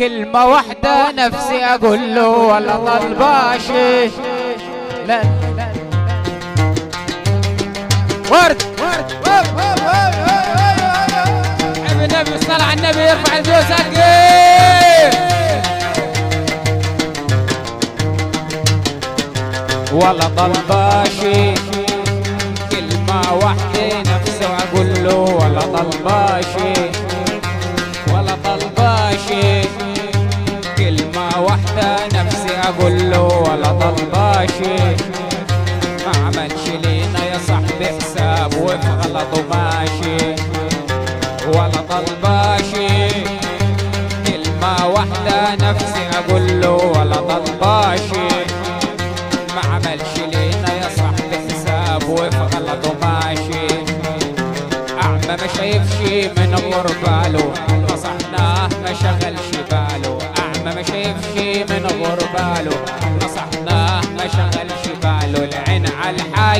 كلمة واحدة نفسي أقول له ولا طلباشي لا ورد. ورد النبي صلى على النبي يرفع الجوز ولا طلباشي كلمة واحدة نفسي أقول له ولا طلباشي طلباشي ما عملش لينا يا صاحبي حساب وفي غلطه ماشي. ولا طلباشي كلمة واحدة نفسي أقول له ولا طلباشي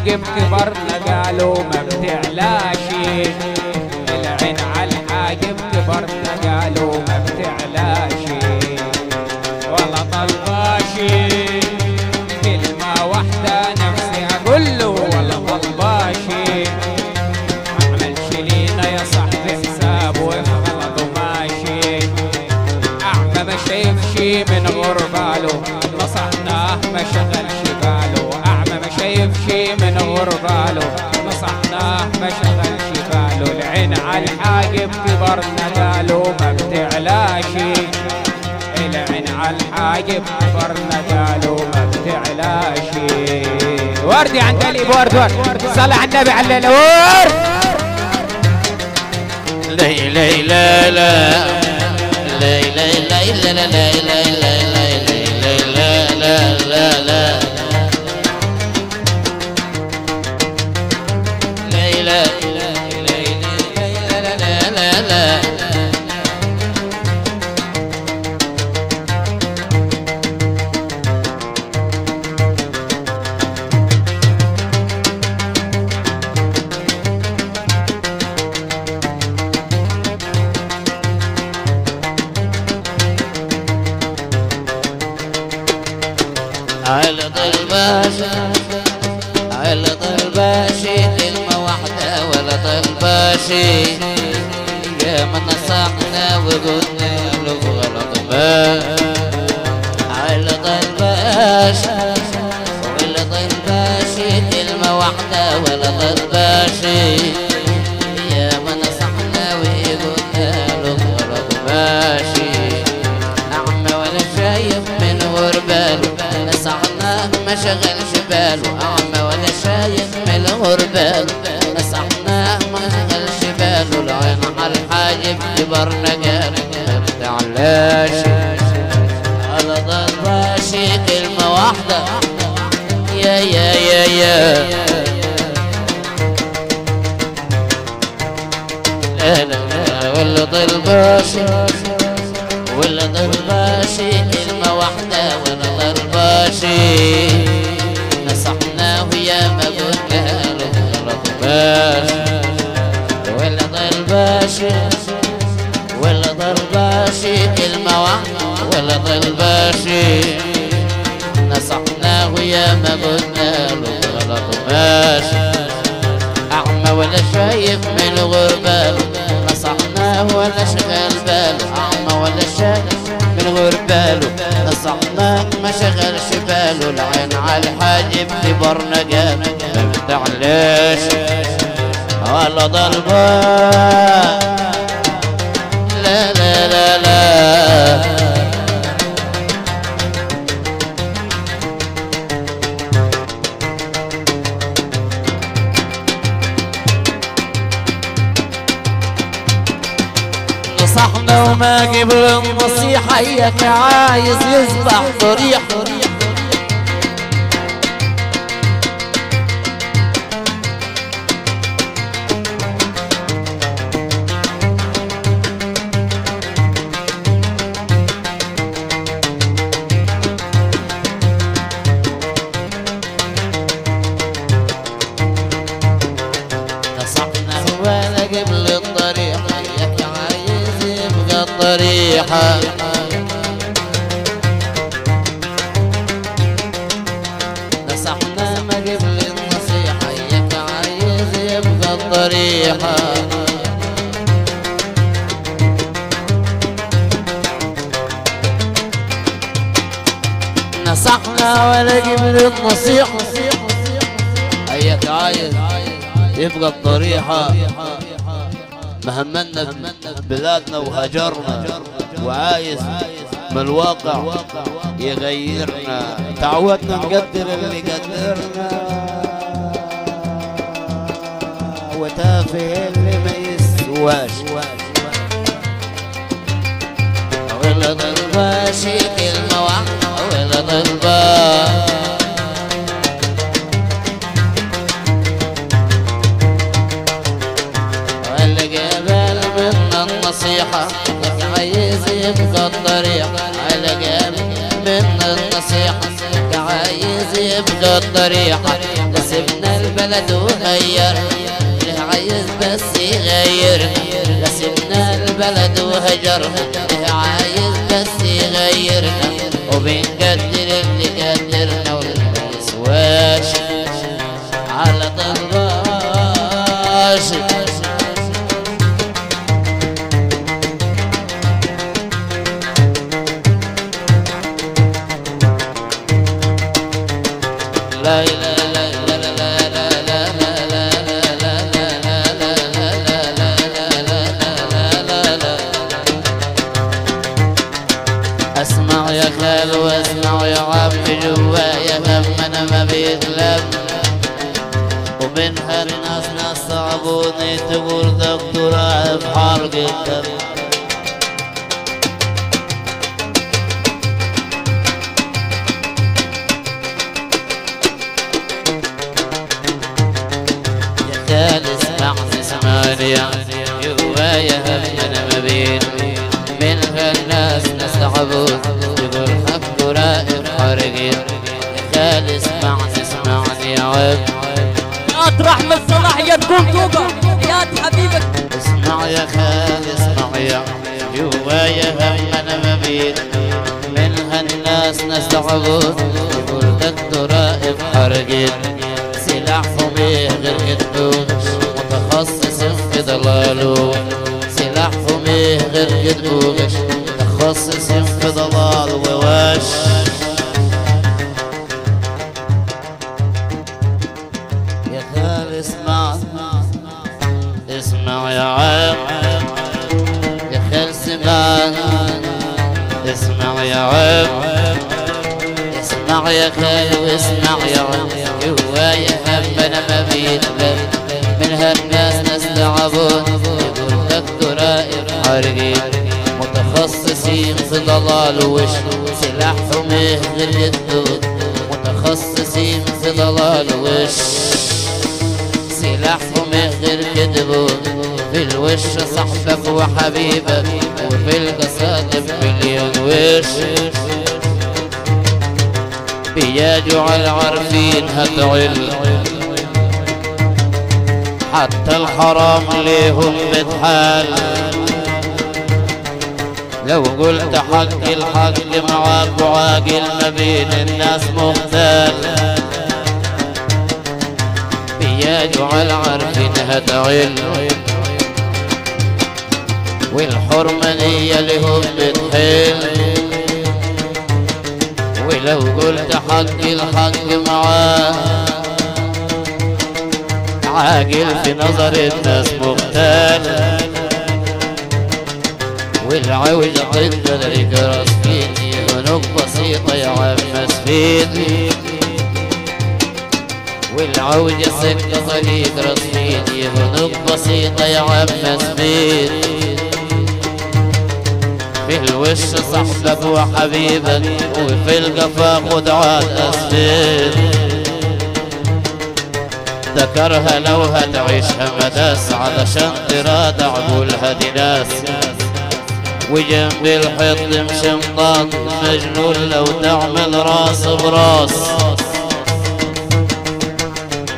الحاجب كبرنا قالوا ما بتعلاش العين على الحاجب كبرنا قالوا ما بتعلاش ولا طلباشي كلمة واحدة نفسي أقول له ولا طلباشي. ما عملش لينا يا صاحبي حساب وفي غلطه ماشي. أعمى ما شايفش من غرباله نصحناه ما ما غرباله نصحناه ما شغلش باله العين على الحاجب كبرنا قالوا ما بتعلاشي العين على الحاجب كبرنا قالوا ما بتعلاشي وردي عند قلب ورد ورد. صلى على النبي على الورد لي لي لا لا لي لي لي باله أعمى ولا شايف من غرباله نصحناه ما شغلش باله العين على الحاجب كبرنا ما بتعلاش على ضرباشي كلمة واحدة. يا يا يا يا. لا ولا ضرباشي ما قلنا له غلط ماشي أعمى ولا شايف من غرباله نصحناه ولا شغل باله أعمى ولا شايف من غرباله نصحناه ما شغلش باله العين على الحاجب كبرنا قال. ما بتعلاش ولا ضربة وما قبل النصيحة إياك عايز يصبح ضريح نصحنا ولا جبنا النصيحة. أيك عايز يبقى الضريحة مهمنا بلادنا وهجرنا. وعايز من الواقع يغيرنا. تعودنا نقدر اللي قدرنا. وتافه اللي ما يسواش ولد الباشي كلمة واحدة. الأطباء والجبال من النصيحة عايز يبقى الطريق. على جبل من النصيحة عايز يبقى الطريق. لسبنا البلد وغير عايز بس يغير. لسبنا البلد وهجر عايز بس يغيرنا o venga أسمع يا خال وأسمع يا عم جوايا هم أنا ما بيتلم ومن هالناس ناس صعبوني تقول دكتوراه في حرق الدم يا خال اسمعني اسمعني جوايا هم أنا ما هالناس عبوس يقول حب رائب حرقي قال اسمعني اسمعني يا عب يا ترحم الصلاح يا تكون توبة. يا حبيبك. اسمع يا خالي اسمع يا جوايا هم أنا مبيت من هالناس ناس نستعبوس يقول ضد رائب حرقي سلاح فميه غير كدوس متخصص في ضلاله سلاح فميه غير كدوس متخصص في ضلال ووش يا خال اسمع. اسمع يا عم. يا خال سمع. اسمع يا عم. اسمع يا خال واسمع يا عم. جوايا هم أنا ما بيتلم من هالناس ناس تعبون يقول دكتوراه حارقين متخصصين في ضلال وش سلاحهم غير الدود متخصصين في ضلال وش سلاحهم غير كذبون في الوش صاحبك وحبيبك وفي القصائد مليون وش بياجوا على العارفين هتعل. حتى الحرام ليهم بتحال لو قلت حق الحق معاك وعاقل ما بين الناس مختال بياجوا على العرف هتعل والحرمانية لهم بتحل. ولو قلت حق الحق معاه عاقل في نظر الناس مختال والعوج ضد ذلك رصفين هنوك بسيطة يا عم مسفين والعوج سكة طريق رصفين هنوك بسيطة يا عم مسفين في الوش صاحبك وحبيبك وفي القفا خدعات أسفين ذكرها لو هتعيشها مداس علشان تراد عقولها دي ناس. وجنب الحيط مشمطاط مجنون لو تعمل راس براس.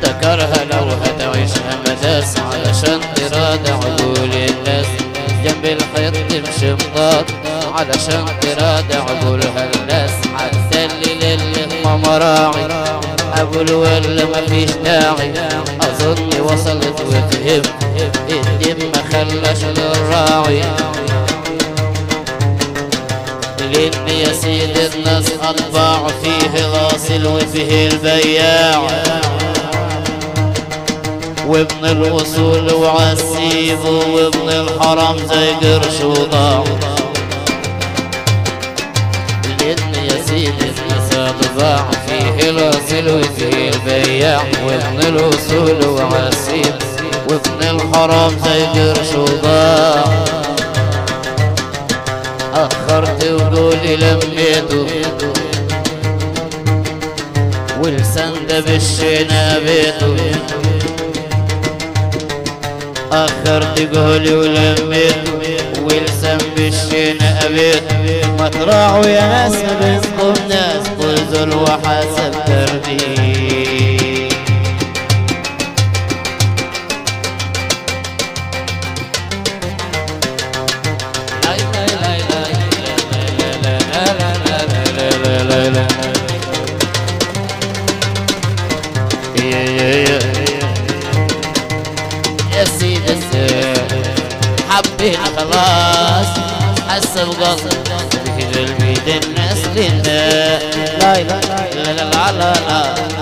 ذكرها لو هتعيشها مداس علشان تراد عقول الناس. جنب الحيط مشمطاط علشان تراد عقولها الناس. حتى اللي للي مراعي أقول ولا ما فيش داعي. أظن وصلت وفهم الدم خلاش للراعي. سيد الناس أطباع فيه غاسل وفيه البياع. وابن الوصول وعسيبه وابن الحرم زي قرش وضاع. لأن يا سيدي الناس ضاع فيه الوصل وفيه البياع. وابن الوصول وعسيب وابن الحرم زي قرش وضاع. ودولي لميته ولسان ده بالشينا بيته اخرت جهلي ولميته ولسان بالشينا ما تراعوا يا ناس الناس ناس. قلزل وحسب ترديد قصد في قلبي ده الناس لنا لا لا لا لا لا لا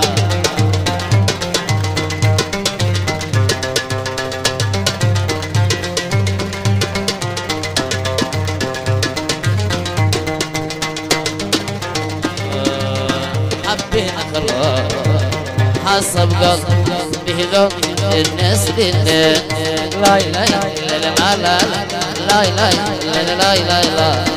ไล่ไล่ไล่ไล่ไล่ไล่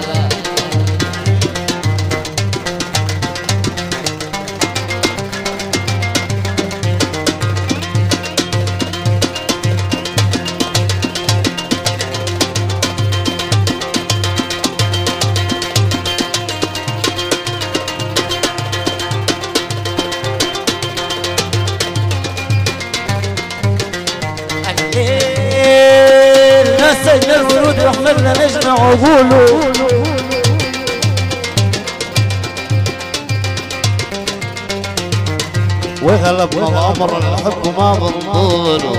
عقوله وغلبنا الأمر الحب ما بنطوله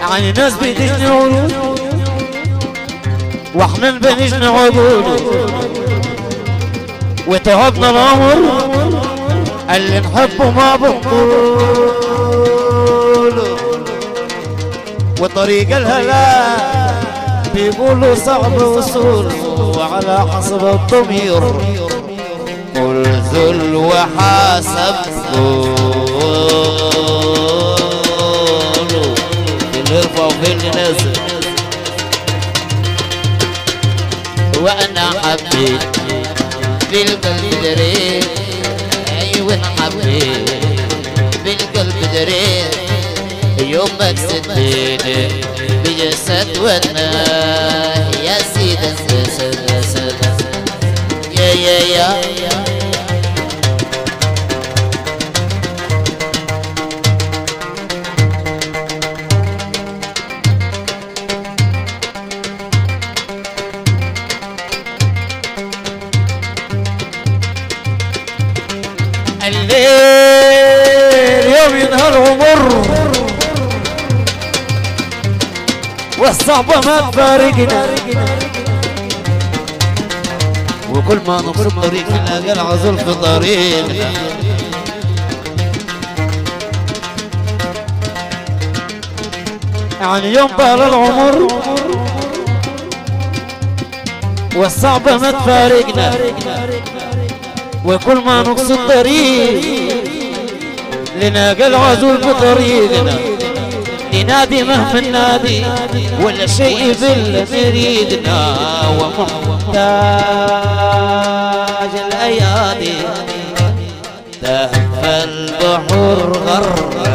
يعني ناس بيدجن عقوله وإحنا بنجن عقوله وتعبنا الأمر اللي نحبه ما بنقوله وطريق الهلا بيقولوا صعب وصوله وعلى حسب الضمير. كل ذل وحسب ذوله في الهرفة وأنا النزل وأنا حبيت بالقلب دريت. أيوه حبيت القلب دريت. يومك سديني بجسد ونا يا سيد يا يا يا يا والصعبة ما تفارقنا. وكل ما نقصد طريق نلاقي العزل في طريقنا. يعني يوم بال العمر والصعبة ما تفارقنا. وكل ما نقصد طريق لنلاقي العزول بطريقنا ينادي مهما نادي ولا شيء بالمريدنا ومحتاج الأيادي. تهفى البحر غرق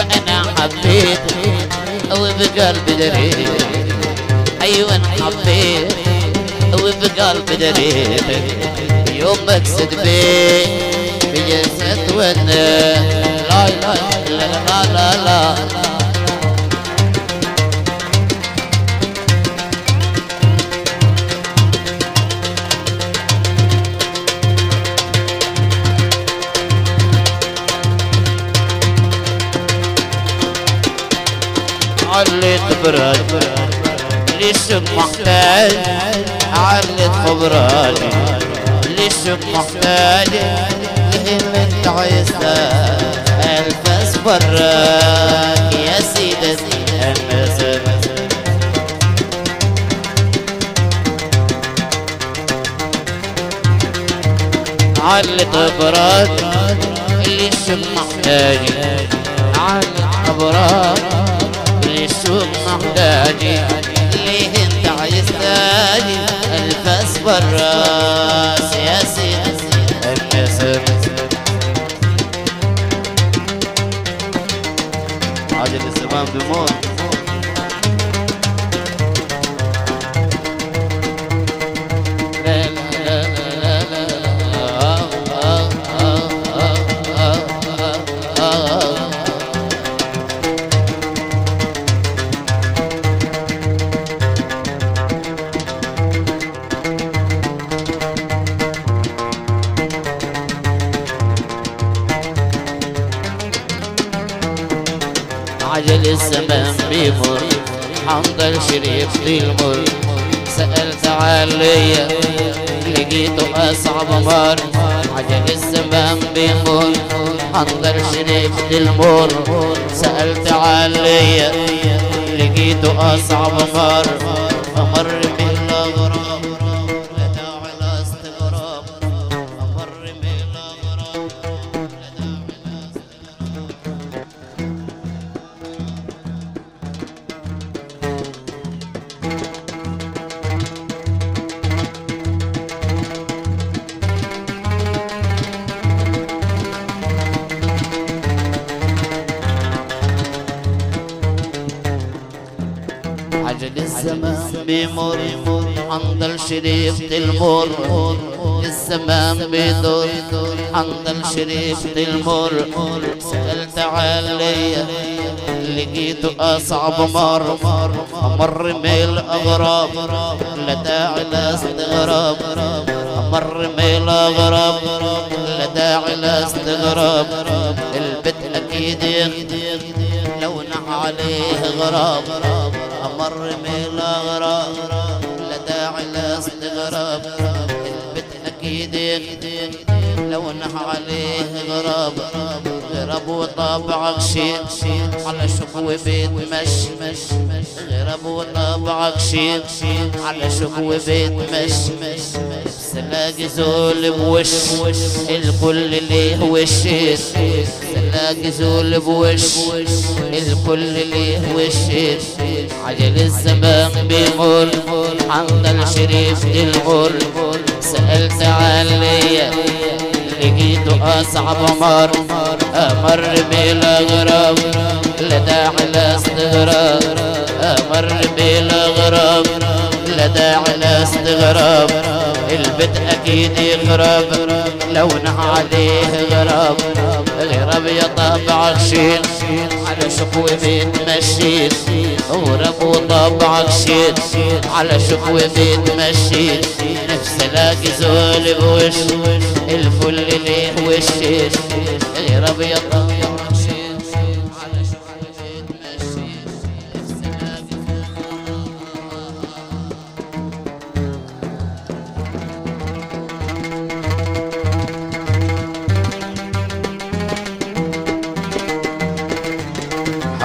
وأنا حبيت وبقلبي دريت أيوه حبيت وبقلبي دريت يوم مقصد بي بجسد ونا لا لا لا لا لا, لا علت براد ليش محتاج علت خبراني ليش محتاج لهم انت عايزة الفاس براك شريف المر. سألت علي لقيته أصعب مر. عجل الزمان بيمر. حنظل شريف المر. سألت علي لقيته أصعب مر. أمر بيمر حنظل شريف المر الزمان بيدور حنظل شريف المر سألت علي لقيته أصعب مر. أمر ميل أغراب لا داعي لاستغراب أمر ميل أغراب لا داعي لاستغراب البت أكيد لونه عليه غراب. أمر من لونه عليه غراب غراب وطابعك شيء على شكوى بيت مش غراب وطابعك شيء على شكوى بيت مش سلاقي زول بوش الكل ليه وشيت سلاقي زول بوش الكل ليه وشيت عجل الزمان بيمر حنظل شريف المر سألت علي لقيته أصعب مر أمر بالأغراب لا داعي لاستغراب أمر بالأغراب لا داعي لاستغراب البت أكيد يغرب لونه عليه غراب غرب يا طبعك شين على شكوى بيت مشيت. غرب وطبعك شين على شكوى بيت مشيت. نفس لاقي زول بوش الفل ليه وشيت. غرب يا طبعك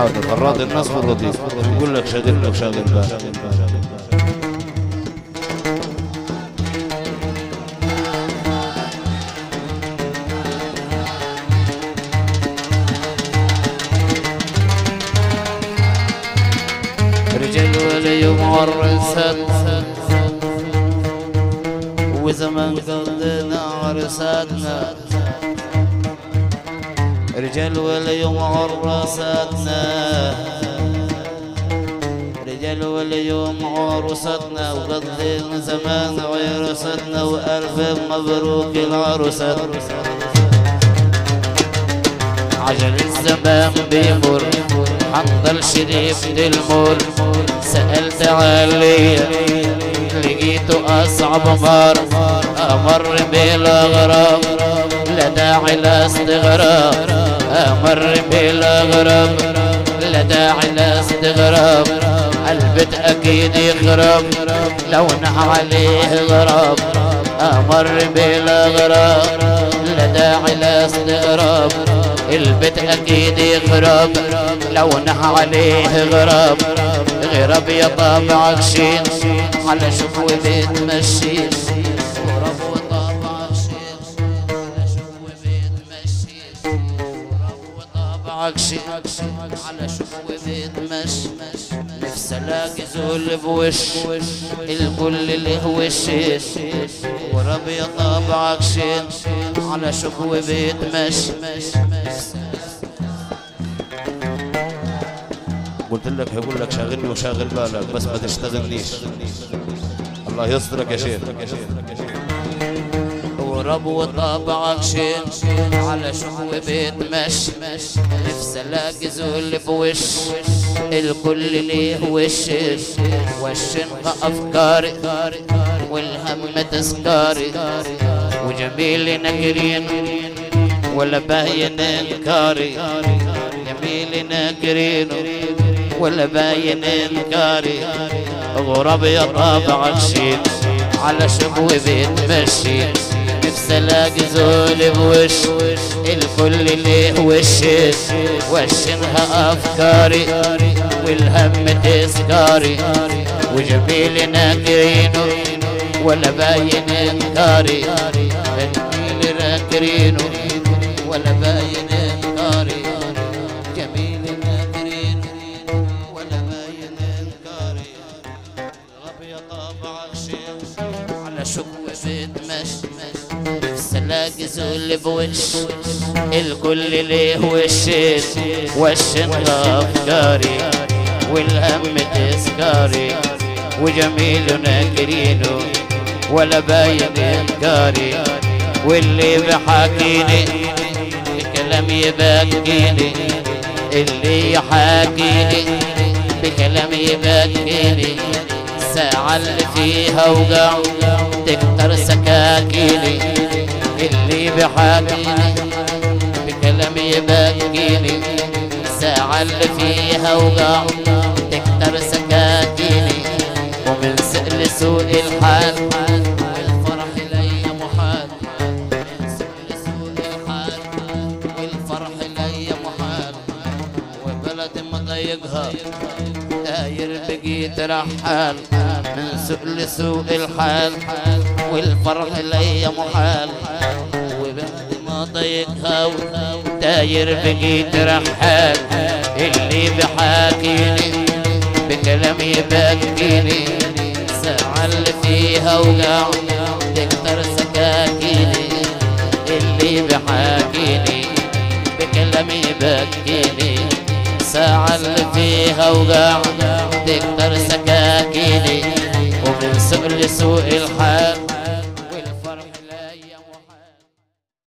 حاضر الراضي الناس واللطيف يقول لك شاغل لك شاغل بال رجال ولي وزمان قضينا عرساتنا رجال ولي معرساتنا واليوم عروستنا وقضينا زمان عروستنا وألف مبروك العروسات عجل الزمان بيمر حنظل شريف المول سألت عليا لقيته أصعب مر. أمر بالأغراب لا داعي لاستغراب أمر بالأغراب لا داعي لاستغراب البيت أكيد يخرب لو عليه غراب أمر بالأغراب لا داعي لاستغراب البيت أكيد يخرب لو نح عليه غراب غرب يا طابعك شين على شكوى بيت مشين. شين على شكوى بيت مشي نفس ألاقي زول بوش الكل له وشين ورب يا طابعك شين على شكوى بيت مشي قلت لك هيقول لك شاغلني وشاغل بالك بس ما تشتغلنيش. الله يسترك يا شيخ. ورب وطابعك شين على شكوى بيت مشي نفس ألاقي زول بوش الكل ليه وش. وشنها افكاري والهم تذكاري وجميل نكرين ولا باين انكاري جميل نكرين ولا باين انكاري غراب يا طابعك شين على شكوى بيت مشي نفس الاقي زول بوش الكل ليه وش؟ وشنها أفكاري والهم تذكاري وجميل ناكرينه ولا باين إنكاري. جميل ناكرينه ولا باين زول بوش الكل ليه وشين وشن افكاري والهم تذكاري؟ وجميل ناكرينه ولا باين إنكاري؟ واللي بحاكيني بكلام يبكيني اللي يحاكيني بكلام يبكيني. الساعة اللي فيها وقع تكتر سكاكيني. اللي بحاكيني بكلام يبكيني الساعة اللي فيها وقع تكتر سكاكيني. ومن سئل سوء الحال والفرح لي محال. سوء الحال والفرح لي محال. وبلد داير بقيت رحال. من سوء الحال والفرح لي محال. ضيقها داير بقيت رحال اللي بحاكيني بكلام يبكيني الساعة اللي فيها وقع تكتر سكاكيني اللي بحاكيني بكلام يبكيني الساعة اللي فيها وقع تكتر سكاكيني ومن سؤل سوء الحال